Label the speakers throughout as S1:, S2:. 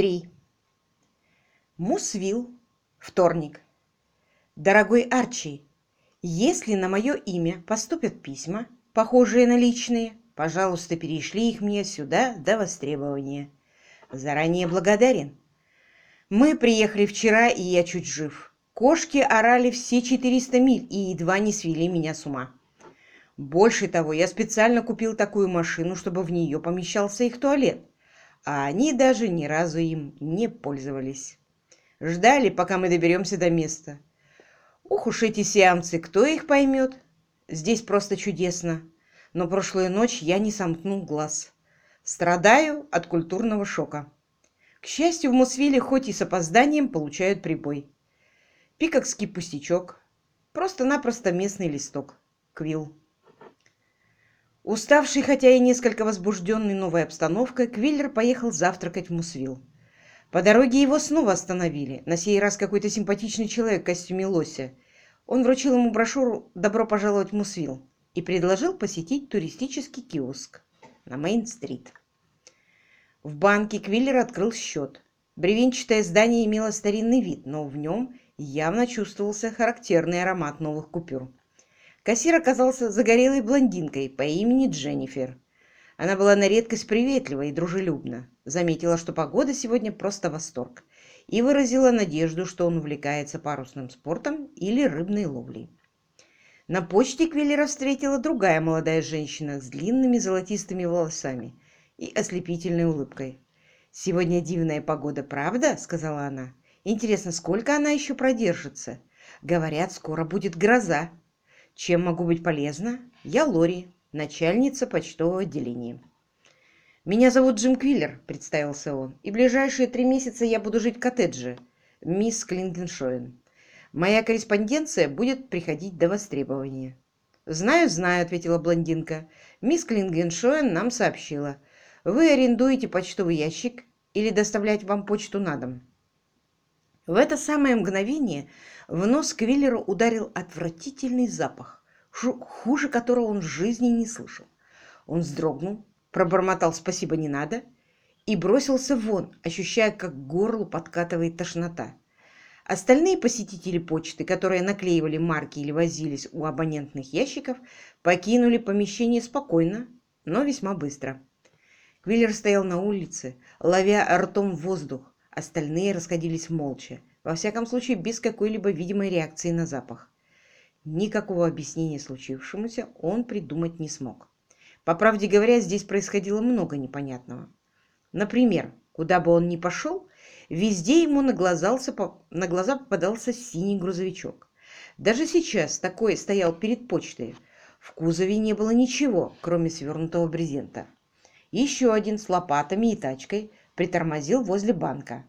S1: 3. Мусвилл. Вторник. Дорогой Арчи, если на мое имя поступят письма, похожие на личные, пожалуйста, перешли их мне сюда до востребования. Заранее благодарен. Мы приехали вчера, и я чуть жив. Кошки орали все 400 миль и едва не свели меня с ума. Больше того, я специально купил такую машину, чтобы в нее помещался их туалет, а они даже ни разу им не пользовались. Ждали, пока мы доберемся до места. Ух уж эти сиамцы, кто их поймет? Здесь просто чудесно. Но прошлую ночь я не сомкнул глаз. Страдаю от культурного шока. К счастью, в Мусвиле хоть и с опозданием получают прибой. Пикокский пустячок. Просто-напросто местный листок. Квилл. Уставший, хотя и несколько возбужденный новой обстановкой, Квиллер поехал завтракать в Мусвилл. По дороге его снова остановили, на сей раз какой-то симпатичный человек в костюме лося. Он вручил ему брошюру «Добро пожаловать в Мусвилл» и предложил посетить туристический киоск на Мейн-стрит. В банке Квиллер открыл счет. Бревенчатое здание имело старинный вид, но в нем явно чувствовался характерный аромат новых купюр. Кассир оказался загорелой блондинкой по имени Дженнифер. Она была на редкость приветлива и дружелюбна, заметила, что погода сегодня просто восторг, и выразила надежду, что он увлекается парусным спортом или рыбной ловлей. На почте Квиллера встретила другая молодая женщина с длинными золотистыми волосами и ослепительной улыбкой. «Сегодня дивная погода, правда?» — сказала она. «Интересно, сколько она еще продержится? Говорят, скоро будет гроза». Чем могу быть полезна? Я Лори, начальница почтового отделения. «Меня зовут Джим Квиллер», — представился он, «и ближайшие три месяца я буду жить в коттедже, мисс Клингеншоен. Моя корреспонденция будет приходить до востребования». «Знаю, знаю», — ответила блондинка. «Мисс Клингеншоен нам сообщила. Вы арендуете почтовый ящик или доставлять вам почту на дом?» В это самое мгновение в нос Квиллеру ударил отвратительный запах, хуже которого он в жизни не слышал. Он вздрогнул, пробормотал «спасибо, не надо» и бросился вон, ощущая, как к горлу подкатывает тошнота. Остальные посетители почты, которые наклеивали марки или возились у абонентных ящиков, покинули помещение спокойно, но весьма быстро. Квиллер стоял на улице, ловя ртом воздух. Остальные расходились молча, во всяком случае, без какой-либо видимой реакции на запах. Никакого объяснения случившемуся он придумать не смог. По правде говоря, здесь происходило много непонятного. Например, куда бы он ни пошел, везде ему на, глаза попадался синий грузовичок. Даже сейчас такой стоял перед почтой. В кузове не было ничего, кроме свернутого брезента. Еще один с лопатами и тачкой притормозил возле банка.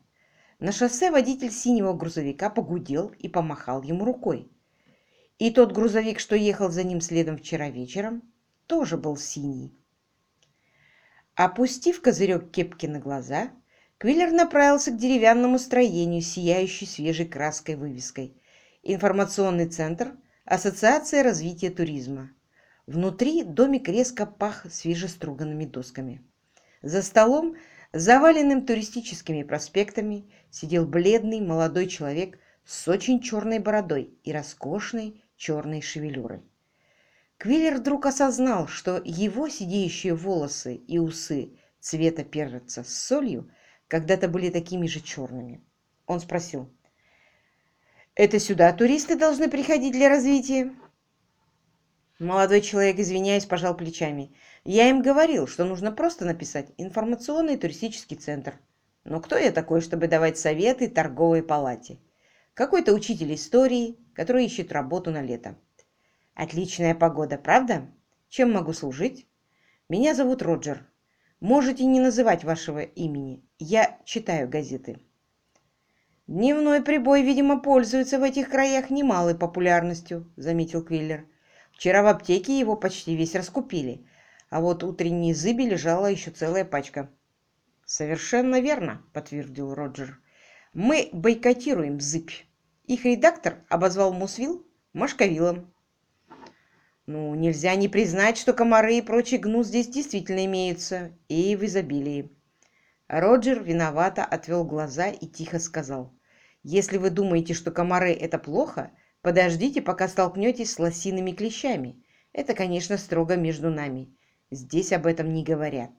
S1: На шоссе водитель синего грузовика погудел и помахал ему рукой. И тот грузовик, что ехал за ним следом вчера вечером, тоже был синий. Опустив козырек кепки на глаза, Квиллер направился к деревянному строению, сияющей свежей краской вывеской. Информационный центр Ассоциация развития туризма. Внутри домик резко пах свежеструганными досками. За столом Заваленным туристическими проспектами сидел бледный молодой человек с очень черной бородой и роскошной черной шевелюрой. Квиллер вдруг осознал, что его сидеющие волосы и усы цвета перца с солью когда-то были такими же черными. Он спросил, «Это сюда туристы должны приходить для развития?» Молодой человек, извиняясь, пожал плечами. Я им говорил, что нужно просто написать «Информационный туристический центр». Но кто я такой, чтобы давать советы торговой палате? Какой-то учитель истории, который ищет работу на лето. Отличная погода, правда? Чем могу служить? Меня зовут Роджер. Можете не называть вашего имени. Я читаю газеты. Дневной прибой, видимо, пользуется в этих краях немалой популярностью, заметил Квиллер. Вчера в аптеке его почти весь раскупили, а вот утренней зыби лежала еще целая пачка. «Совершенно верно», — подтвердил Роджер. «Мы бойкотируем зыбь. Их редактор обозвал Мусвилл Машковилом». «Ну, нельзя не признать, что комары и прочий гнус здесь действительно имеются, и в изобилии». Роджер виновато отвел глаза и тихо сказал. «Если вы думаете, что комары – это плохо, подождите, пока столкнетесь с лосиными клещами. Это, конечно, строго между нами. Здесь об этом не говорят.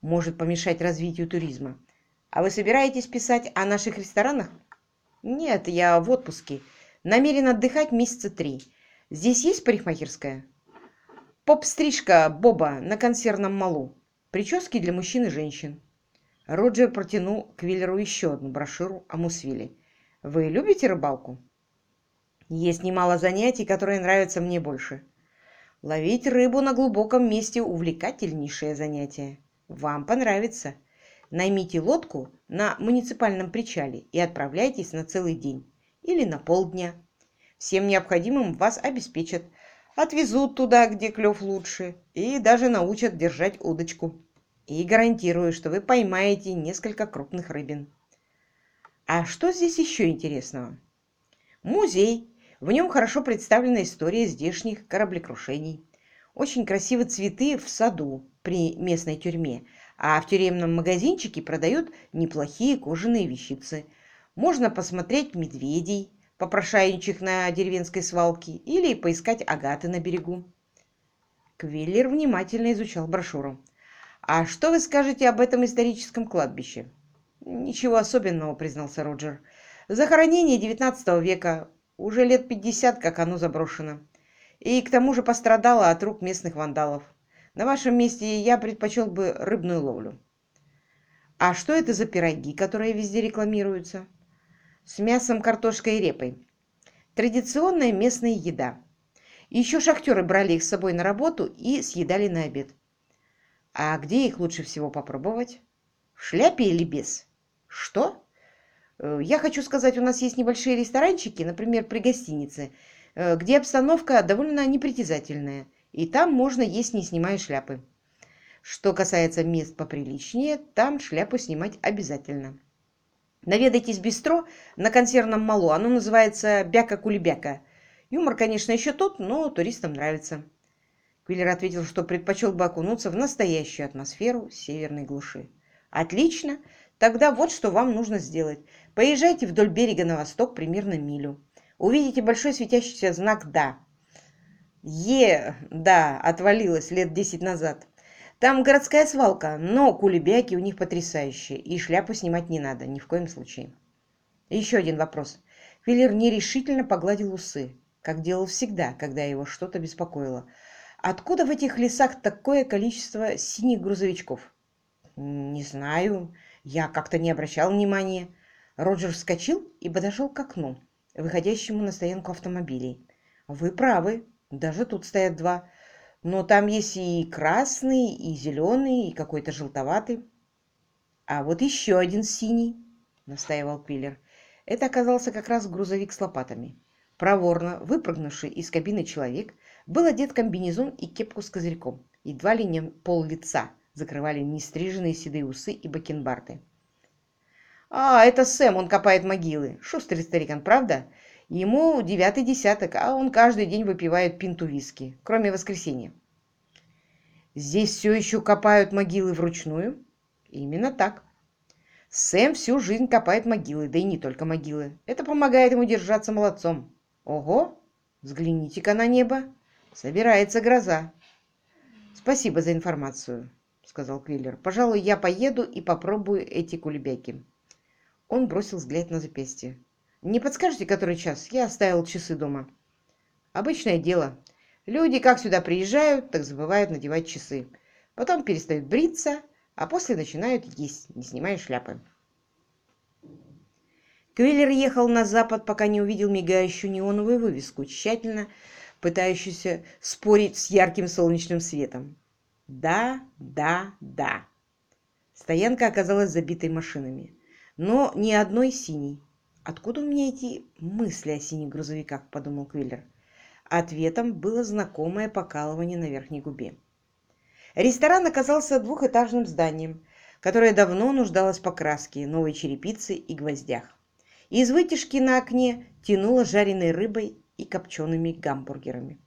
S1: Может помешать развитию туризма. А вы собираетесь писать о наших ресторанах? Нет, я в отпуске. Намерен отдыхать месяца три. Здесь есть парикмахерская? Поп-стрижка Боба на консервном малу. Прически для мужчин и женщин. Роджер протянул Квиллеру еще одну брошюру о Мусвиле. «Вы любите рыбалку?» «Есть немало занятий, которые нравятся мне больше. Ловить рыбу на глубоком месте – увлекательнейшее занятие. Вам понравится. Наймите лодку на муниципальном причале и отправляйтесь на целый день или на полдня. Всем необходимым вас обеспечат, отвезут туда, где клев лучше, и даже научат держать удочку. И гарантирую, что вы поймаете несколько крупных рыбин. А что здесь еще интересного? Музей в нем хорошо представлена история здешних кораблекрушений. Очень красивы цветы в саду при местной тюрьме, а в тюремном магазинчике продают неплохие кожаные вещицы. Можно посмотреть медведей, попрошайничьих на деревенской свалке, или поискать агаты на берегу. Квиллер внимательно изучал брошюру. «А что вы скажете об этом историческом кладбище?» «Ничего особенного», — признался Роджер. «Захоронение XIX века, уже лет пятьдесят, как оно заброшено. И к тому же пострадало от рук местных вандалов. На вашем месте я предпочел бы рыбную ловлю. А что это за пироги, которые везде рекламируются? С мясом, картошкой и репой. Традиционная местная еда. Еще шахтеры брали их с собой на работу и съедали на обед. А где их лучше всего попробовать? В шляпе или без? Что? Э, я хочу сказать, у нас есть небольшие ресторанчики, например, при гостинице, э, где обстановка довольно непритязательная, и там можно есть, не снимая шляпы. Что касается мест поприличнее, там шляпу снимать обязательно. Наведайтесь бистро на консервном малу, оно называется «Бяка-кулебяка». Юмор, конечно, еще тот, но туристам нравится. Квиллер ответил, что предпочел бы окунуться в настоящую атмосферу северной глуши. «Отлично! Тогда вот что вам нужно сделать. Поезжайте вдоль берега на восток примерно милю. Увидите большой светящийся знак «Да». Е, да, отвалилось лет десять назад. Там городская свалка, но кулебяки у них потрясающие, и шляпу снимать не надо, ни в коем случае. Еще один вопрос. Филлер нерешительно погладил усы, как делал всегда, когда его что-то беспокоило. Откуда в этих лесах такое количество синих грузовичков? Не знаю. Я как-то не обращал внимания. Роджер вскочил и подошел к окну, выходящему на стоянку автомобилей. Вы правы, даже тут стоят два. Но там есть и красный, и зеленый, и какой-то желтоватый. А вот еще один синий, настаивал Пиллер. Это оказался как раз грузовик с лопатами. Проворно выпрыгнувший из кабины человек был одет комбинезон и кепку с козырьком. Едва ли не пол лица закрывали нестриженные седые усы и бакенбарды. «А, это Сэм, он копает могилы. Шустрый старикан, правда? Ему девятый десяток, а он каждый день выпивает пинту виски, кроме воскресенья». «Здесь все еще копают могилы вручную?» «Именно так. Сэм всю жизнь копает могилы, да и не только могилы. Это помогает ему держаться молодцом. Ого! Взгляните-ка на небо. Собирается гроза. Спасибо за информацию сказал Квиллер. «Пожалуй, я поеду и попробую эти кулебяки». Он бросил взгляд на запястье. «Не подскажете, который час? Я оставил часы дома». «Обычное дело. Люди как сюда приезжают, так забывают надевать часы. Потом перестают бриться, а после начинают есть, не снимая шляпы». Квиллер ехал на запад, пока не увидел мигающую неоновую вывеску, тщательно пытающуюся спорить с ярким солнечным светом. Да, да, да. Стоянка оказалась забитой машинами, но ни одной синей. Откуда у меня эти мысли о синих грузовиках, подумал Квиллер. Ответом было знакомое покалывание на верхней губе. Ресторан оказался двухэтажным зданием, которое давно нуждалось в покраске, новой черепице и гвоздях. Из вытяжки на окне тянуло жареной рыбой и копчеными гамбургерами.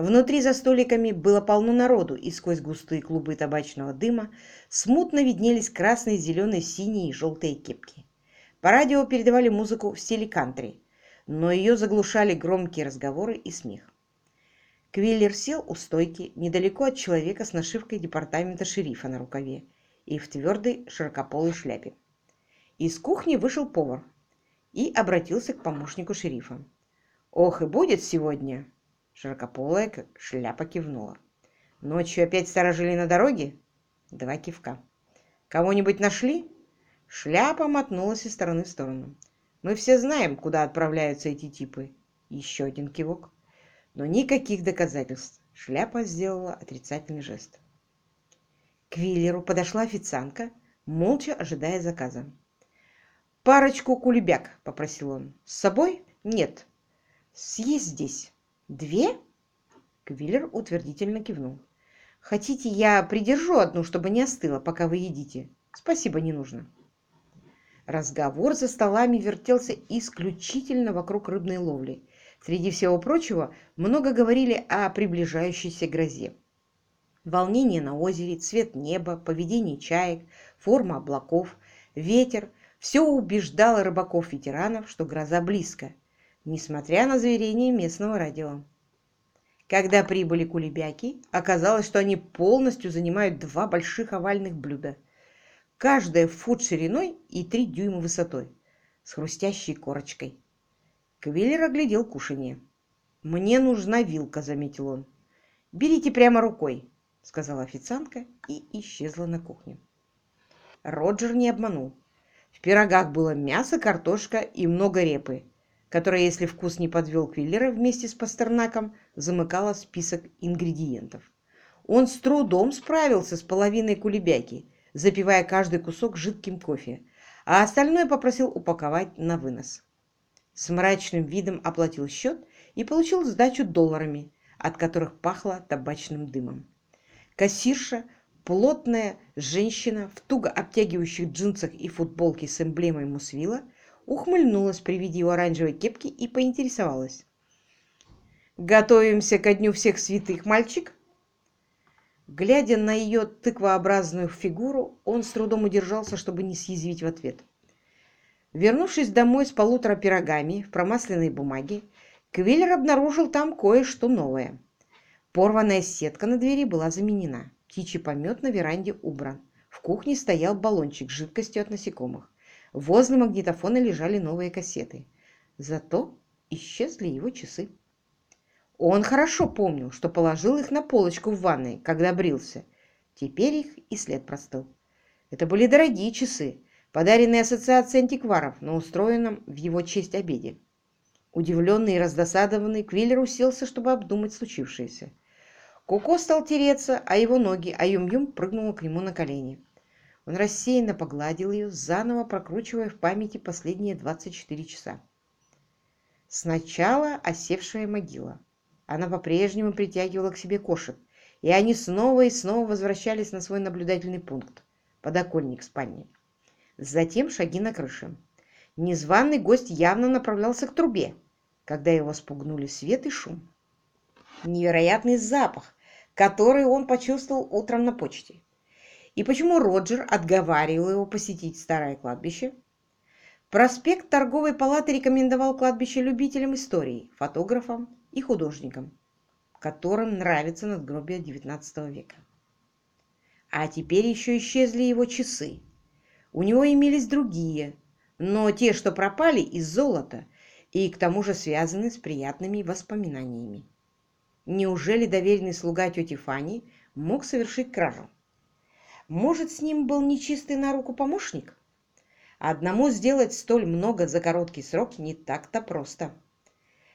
S1: Внутри за столиками было полно народу, и сквозь густые клубы табачного дыма смутно виднелись красные, зеленые, синие и желтые кепки. По радио передавали музыку в стиле кантри, но ее заглушали громкие разговоры и смех. Квиллер сел у стойки недалеко от человека с нашивкой департамента шерифа на рукаве и в твердой широкополой шляпе. Из кухни вышел повар и обратился к помощнику шерифа. «Ох, и будет сегодня!» Широкополая шляпа кивнула. «Ночью опять сторожили на дороге?» Два кивка. «Кого-нибудь нашли?» Шляпа мотнулась из стороны в сторону. «Мы все знаем, куда отправляются эти типы». Еще один кивок. Но никаких доказательств. Шляпа сделала отрицательный жест. К Виллеру подошла официантка, молча ожидая заказа. «Парочку кулебяк», — попросил он. «С собой? Нет. Съесть здесь». «Две?» Квиллер утвердительно кивнул. «Хотите, я придержу одну, чтобы не остыла, пока вы едите? Спасибо, не нужно». Разговор за столами вертелся исключительно вокруг рыбной ловли. Среди всего прочего, много говорили о приближающейся грозе. Волнение на озере, цвет неба, поведение чаек, форма облаков, ветер – все убеждало рыбаков-ветеранов, что гроза близко, несмотря на заверения местного радио. Когда прибыли кулебяки, оказалось, что они полностью занимают два больших овальных блюда, каждое в фут шириной и три дюйма высотой, с хрустящей корочкой. Квиллер оглядел кушанье. «Мне нужна вилка», — заметил он. «Берите прямо рукой», — сказала официантка и исчезла на кухне. Роджер не обманул. В пирогах было мясо, картошка и много репы, которая, если вкус не подвел Квиллера вместе с Пастернаком, замыкала список ингредиентов. Он с трудом справился с половиной кулебяки, запивая каждый кусок жидким кофе, а остальное попросил упаковать на вынос. С мрачным видом оплатил счет и получил сдачу долларами, от которых пахло табачным дымом. Кассирша, плотная женщина в туго обтягивающих джинсах и футболке с эмблемой Мусвила – ухмыльнулась при виде его оранжевой кепки и поинтересовалась. «Готовимся ко дню всех святых, мальчик?» Глядя на ее тыквообразную фигуру, он с трудом удержался, чтобы не съязвить в ответ. Вернувшись домой с полутора пирогами в промасленной бумаге, Квиллер обнаружил там кое-что новое. Порванная сетка на двери была заменена. Птичий помет на веранде убран. В кухне стоял баллончик с жидкостью от насекомых. Возле магнитофона лежали новые кассеты. Зато исчезли его часы. Он хорошо помнил, что положил их на полочку в ванной, когда брился. Теперь их и след простыл. Это были дорогие часы, подаренные Ассоциацией антикваров на устроенном в его честь обеде. Удивленный и раздосадованный, Квиллер уселся, чтобы обдумать случившееся. Коко стал тереться, а его ноги, а Юм-Юм прыгнула к нему на колени. Он рассеянно погладил ее, заново прокручивая в памяти последние 24 часа. Сначала осевшая могила. Она по-прежнему притягивала к себе кошек, и они снова и снова возвращались на свой наблюдательный пункт – подоконник спальни. Затем шаги на крыше. Незваный гость явно направлялся к трубе, когда его спугнули свет и шум. Невероятный запах, который он почувствовал утром на почте. И почему Роджер отговаривал его посетить старое кладбище? Проспект торговой палаты рекомендовал кладбище любителям истории, фотографам и художникам, которым нравится надгробие XIX века. А теперь еще исчезли его часы. У него имелись другие, но те, что пропали из золота, и к тому же связаны с приятными воспоминаниями. Неужели доверенный слуга тети Фани мог совершить кражу? Может, с ним был нечистый на руку помощник? Одному сделать столь много за короткий срок не так-то просто.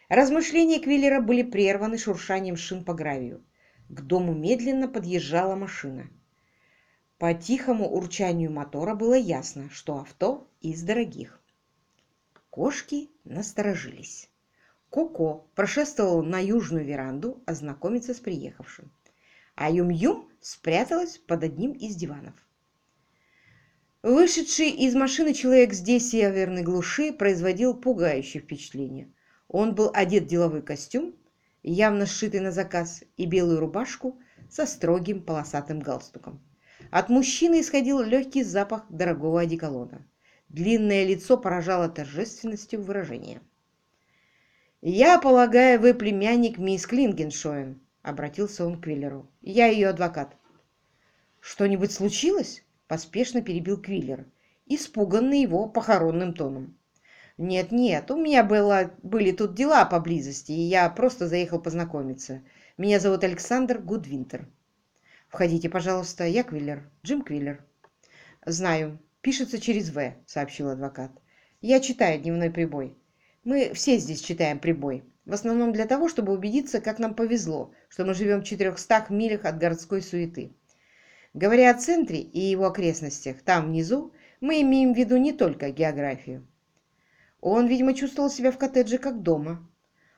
S1: Размышления Квиллера были прерваны шуршанием шин по гравию. К дому медленно подъезжала машина. По тихому урчанию мотора было ясно, что авто из дорогих. Кошки насторожились. Коко прошествовал на южную веранду ознакомиться с приехавшим а Юм-Юм спряталась под одним из диванов. Вышедший из машины человек здесь северной глуши производил пугающее впечатление. Он был одет в деловой костюм, явно сшитый на заказ, и белую рубашку со строгим полосатым галстуком. От мужчины исходил легкий запах дорогого одеколона. Длинное лицо поражало торжественностью выражения. «Я полагаю, вы племянник мисс Клингеншоен», — обратился он к Квиллеру. «Я ее адвокат». «Что-нибудь случилось?» — поспешно перебил Квиллер, испуганный его похоронным тоном. «Нет-нет, у меня было, были тут дела поблизости, и я просто заехал познакомиться. Меня зовут Александр Гудвинтер». «Входите, пожалуйста, я Квиллер, Джим Квиллер». «Знаю, пишется через «В», — сообщил адвокат. «Я читаю дневной прибой. Мы все здесь читаем прибой. В основном для того, чтобы убедиться, как нам повезло, что мы живем в 400 милях от городской суеты. Говоря о центре и его окрестностях, там внизу, мы имеем в виду не только географию. Он, видимо, чувствовал себя в коттедже как дома.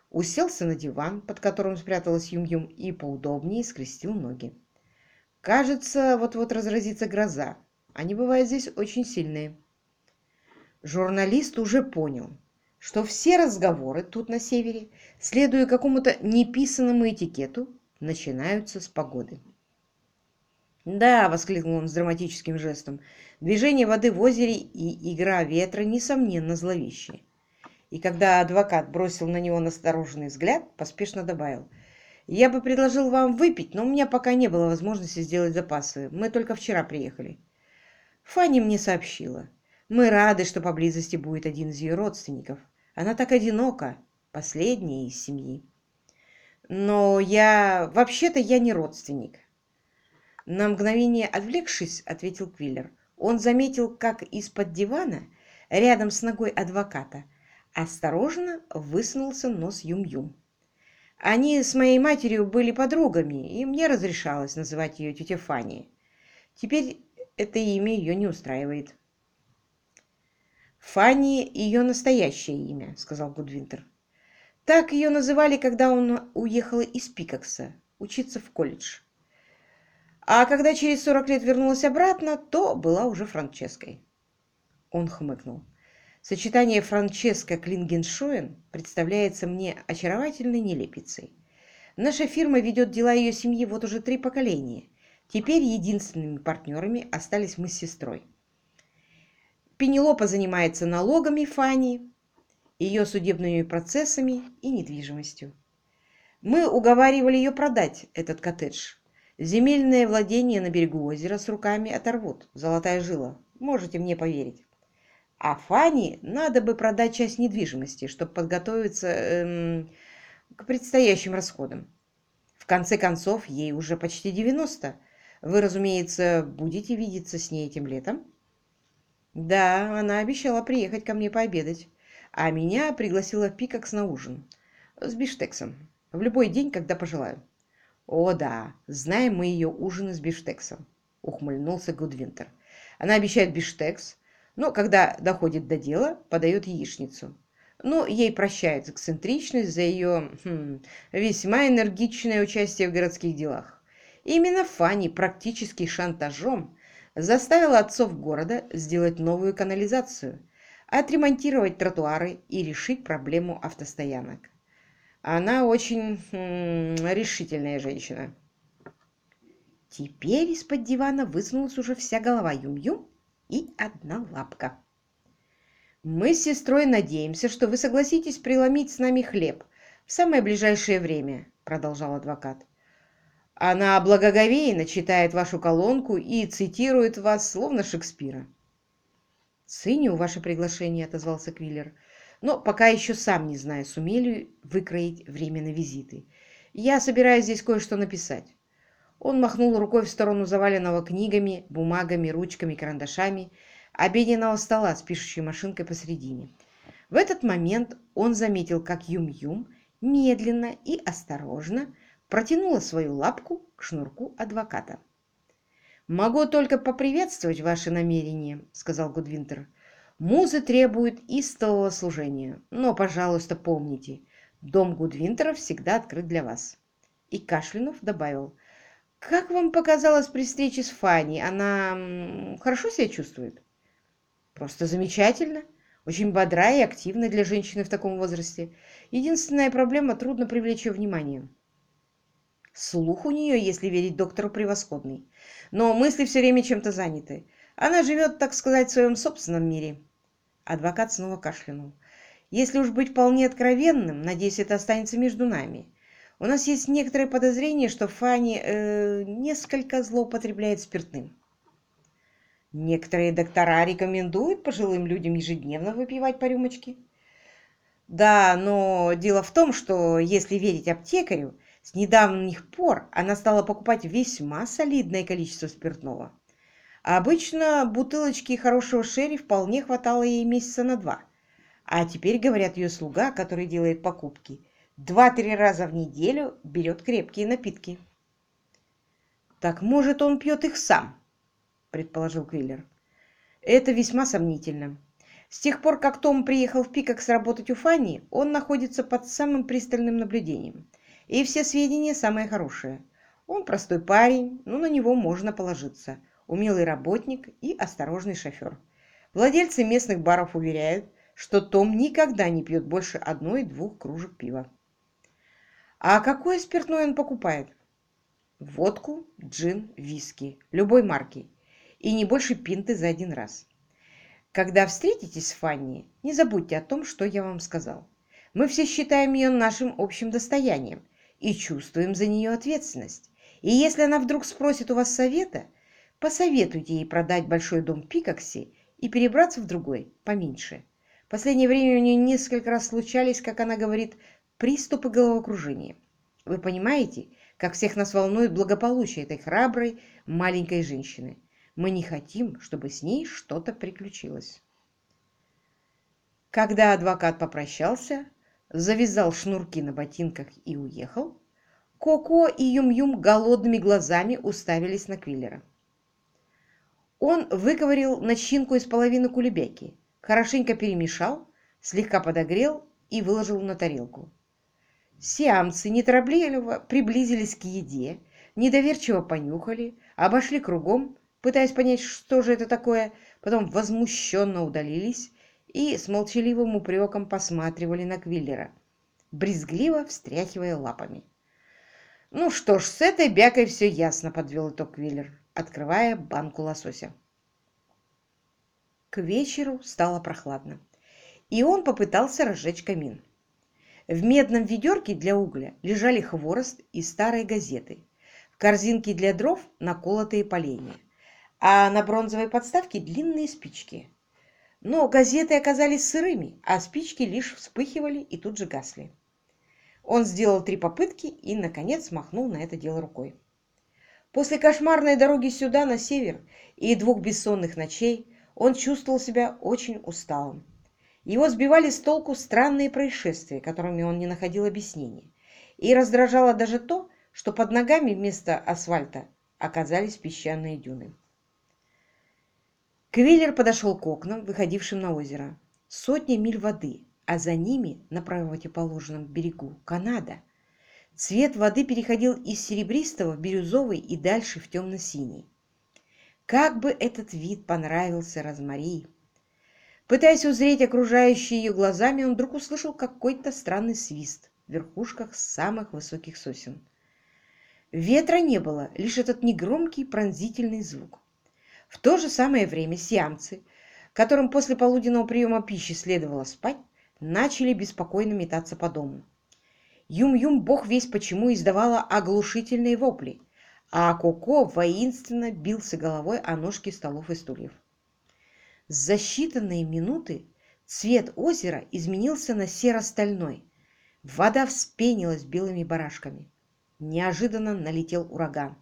S1: Уселся на диван, под которым спряталась Юм-Юм, и поудобнее скрестил ноги. Кажется, вот-вот разразится гроза. Они бывают здесь очень сильные. Журналист уже понял, что все разговоры тут на севере, следуя какому-то неписанному этикету, начинаются с погоды. «Да», — воскликнул он с драматическим жестом, — «движение воды в озере и игра ветра, несомненно, зловещие». И когда адвокат бросил на него настороженный взгляд, поспешно добавил, «Я бы предложил вам выпить, но у меня пока не было возможности сделать запасы. Мы только вчера приехали». Фанни мне сообщила. «Мы рады, что поблизости будет один из ее родственников. Она так одинока, последняя из семьи». «Но я... Вообще-то я не родственник. На мгновение отвлекшись, ответил Квиллер. Он заметил, как из-под дивана, рядом с ногой адвоката, осторожно высунулся нос Юм-Юм. Они с моей матерью были подругами, и мне разрешалось называть ее тетя Фанни. Теперь это имя ее не устраивает. «Фанни — ее настоящее имя», — сказал Гудвинтер. «Так ее называли, когда он уехал из Пикакса учиться в колледж. А когда через 40 лет вернулась обратно, то была уже Франческой. Он хмыкнул. Сочетание Франческа Клингеншоен представляется мне очаровательной нелепицей. Наша фирма ведет дела ее семьи вот уже три поколения. Теперь единственными партнерами остались мы с сестрой. Пенелопа занимается налогами Фани, ее судебными процессами и недвижимостью. Мы уговаривали ее продать этот коттедж, Земельное владение на берегу озера с руками оторвут. Золотая жила. Можете мне поверить. А Фане надо бы продать часть недвижимости, чтобы подготовиться эм, к предстоящим расходам. В конце концов, ей уже почти 90. Вы, разумеется, будете видеться с ней этим летом? Да, она обещала приехать ко мне пообедать, а меня пригласила в Пикакс на ужин с биштексом в любой день, когда пожелаю. «О, да, знаем мы ее ужины с бифштексом», — ухмыльнулся Гудвинтер. «Она обещает бифштекс, но когда доходит до дела, подает яичницу. Ну, ей прощают эксцентричность за ее хм, весьма энергичное участие в городских делах. Именно Фанни практически шантажом заставила отцов города сделать новую канализацию, отремонтировать тротуары и решить проблему автостоянок. Она очень решительная женщина. Теперь из-под дивана высунулась уже вся голова Юм-Юм и одна лапка. «Мы с сестрой надеемся, что вы согласитесь преломить с нами хлеб в самое ближайшее время», — продолжал адвокат. «Она благоговейно читает вашу колонку и цитирует вас, словно Шекспира». «Ценю ваше приглашение», — отозвался Квиллер но пока еще сам не знаю, сумели выкроить время на визиты. Я собираюсь здесь кое-что написать. Он махнул рукой в сторону заваленного книгами, бумагами, ручками, карандашами, обеденного стола с пишущей машинкой посредине. В этот момент он заметил, как Юм-Юм медленно и осторожно протянула свою лапку к шнурку адвоката. «Могу только поприветствовать ваши намерения», — сказал Гудвинтер. Музы требуют истового служения, но, пожалуйста, помните, дом Гудвинтеров всегда открыт для вас. И Кашлинов добавил, как вам показалось при встрече с Фанни, она хорошо себя чувствует? Просто замечательно. Очень бодрая и активная для женщины в таком возрасте. Единственная проблема – трудно привлечь ее внимание. Слух у нее, если верить доктору, превосходный. Но мысли все время чем-то заняты. Она живет, так сказать, в своем собственном мире. Адвокат снова кашлянул. Если уж быть вполне откровенным, надеюсь, это останется между нами. У нас есть некоторые подозрения, что Фанни э, несколько злоупотребляет спиртным. Некоторые доктора рекомендуют пожилым людям ежедневно выпивать по рюмочке. Да, но дело в том, что, если верить аптекарю, с недавних пор она стала покупать весьма солидное количество спиртного. А обычно бутылочки хорошего шерри вполне хватало ей месяца на два. А теперь, говорят, ее слуга, который делает покупки, два-три раза в неделю берет крепкие напитки. «Так, может, он пьет их сам?» – предположил Квиллер. «Это весьма сомнительно. С тех пор, как Том приехал в Пикакс работать у Фанни, он находится под самым пристальным наблюдением – и все сведения самые хорошие. Он простой парень, но на него можно положиться. Умелый работник и осторожный шофер. Владельцы местных баров уверяют, что Том никогда не пьет больше одной-двух кружек пива. А какое спиртное он покупает? Водку, джин, виски, любой марки. И не больше пинты за один раз. Когда встретитесь с Фанни, не забудьте о том, что я вам сказал. Мы все считаем ее нашим общим достоянием – и чувствуем за нее ответственность. И если она вдруг спросит у вас совета, посоветуйте ей продать большой дом Пикакси и перебраться в другой, поменьше. В последнее время у нее несколько раз случались, как она говорит, приступы головокружения. Вы понимаете, как всех нас волнует благополучие этой храброй маленькой женщины. Мы не хотим, чтобы с ней что-то приключилось. Когда адвокат попрощался, завязал шнурки на ботинках и уехал, Коко и Юм-Юм голодными глазами уставились на Квиллера. Он выковырил начинку из половины кулебяки, хорошенько перемешал, слегка подогрел и выложил на тарелку. Сиамцы неторопливо приблизились к еде, недоверчиво понюхали, обошли кругом, пытаясь понять, что же это такое, потом возмущенно удалились, и с молчаливым упреком посматривали на Квиллера, брезгливо встряхивая лапами. «Ну что ж, с этой бякой все ясно», — подвел итог Квиллер, открывая банку лосося. К вечеру стало прохладно, и он попытался разжечь камин. В медном ведерке для угля лежали хворост и старые газеты, в корзинке для дров наколотые поленья, а на бронзовой подставке длинные спички. Но газеты оказались сырыми, а спички лишь вспыхивали и тут же гасли. Он сделал три попытки и, наконец, махнул на это дело рукой. После кошмарной дороги сюда, на север, и двух бессонных ночей, он чувствовал себя очень усталым. Его сбивали с толку странные происшествия, которыми он не находил объяснения. И раздражало даже то, что под ногами вместо асфальта оказались песчаные дюны. Квиллер подошел к окнам, выходившим на озеро. Сотни миль воды, а за ними, на противоположном берегу, Канада. Цвет воды переходил из серебристого в бирюзовый и дальше в темно-синий. Как бы этот вид понравился Розмари! Пытаясь узреть окружающие ее глазами, он вдруг услышал какой-то странный свист в верхушках самых высоких сосен. Ветра не было, лишь этот негромкий пронзительный звук. В то же самое время сиамцы, которым после полуденного приема пищи следовало спать, начали беспокойно метаться по дому. Юм-Юм, бог весь почему, издавала оглушительные вопли, а Коко воинственно бился головой о ножки столов и стульев. За считанные минуты цвет озера изменился на серо-стальной. Вода вспенилась белыми барашками. Неожиданно налетел ураган.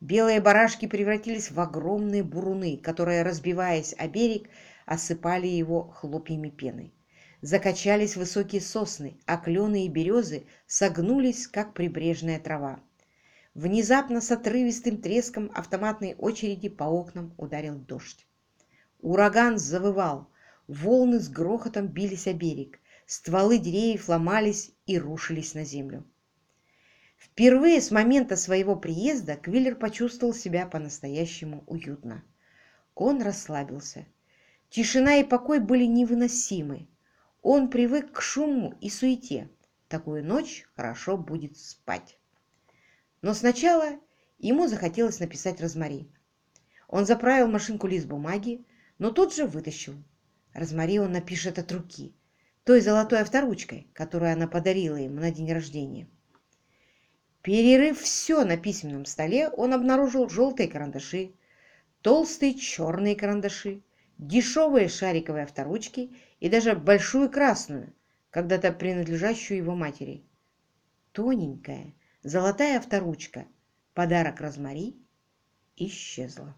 S1: Белые барашки превратились в огромные буруны, которые, разбиваясь о берег, осыпали его хлопьями пены. Закачались высокие сосны, а клены и березы согнулись, как прибрежная трава. Внезапно с отрывистым треском автоматной очереди по окнам ударил дождь. Ураган завывал, волны с грохотом бились о берег, стволы деревьев ломались и рушились на землю. Впервые с момента своего приезда Квиллер почувствовал себя по-настоящему уютно. Он расслабился. Тишина и покой были невыносимы. Он привык к шуму и суете. Такую ночь хорошо будет спать. Но сначала ему захотелось написать Розмари. Он заправил машинку лист бумаги, но тут же вытащил. Розмари он напишет от руки, той золотой авторучкой, которую она подарила ему на день рождения. Перерыв все на письменном столе, он обнаружил желтые карандаши, толстые черные карандаши, дешевые шариковые авторучки и даже большую красную, когда-то принадлежащую его матери. Тоненькая, золотая авторучка, подарок Розмари, исчезла.